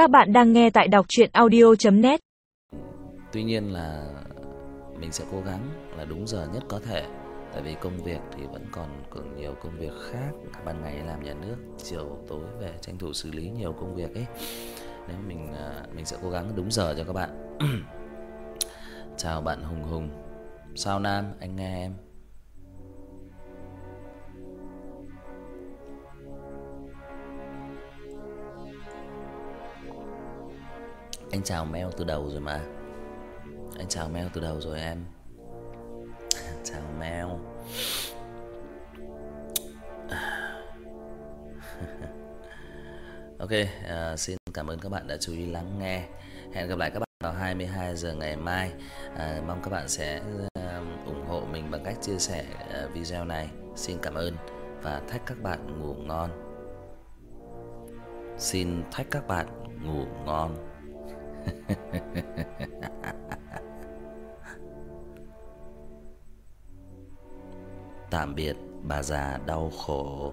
Các bạn đang nghe tại đọc chuyện audio.net Tuy nhiên là mình sẽ cố gắng là đúng giờ nhất có thể Tại vì công việc thì vẫn còn còn nhiều công việc khác. Ban ngày làm nhà nước, chiều tối về tranh thủ xử lý nhiều công việc ấy. Nếu mình à, mình sẽ cố gắng đúng giờ cho các bạn. Chào bạn Hùng Hùng. Sao Nam, anh nghe em? Anh chào mail từ đầu rồi mà. Anh chào mail từ đầu rồi em. Chào mail Ok, uh, xin cảm ơn các bạn đã chú ý lắng nghe. Hẹn gặp lại các bạn vào 22 giờ ngày mai. Uh, Mong các bạn sẽ uh, ủng hộ mình bằng cách chia sẻ uh, video này. Xin cảm ơn và thách các bạn ngủ ngon. Xin thách các bạn ngủ ngon. Tạm biệt bà già đau khổ.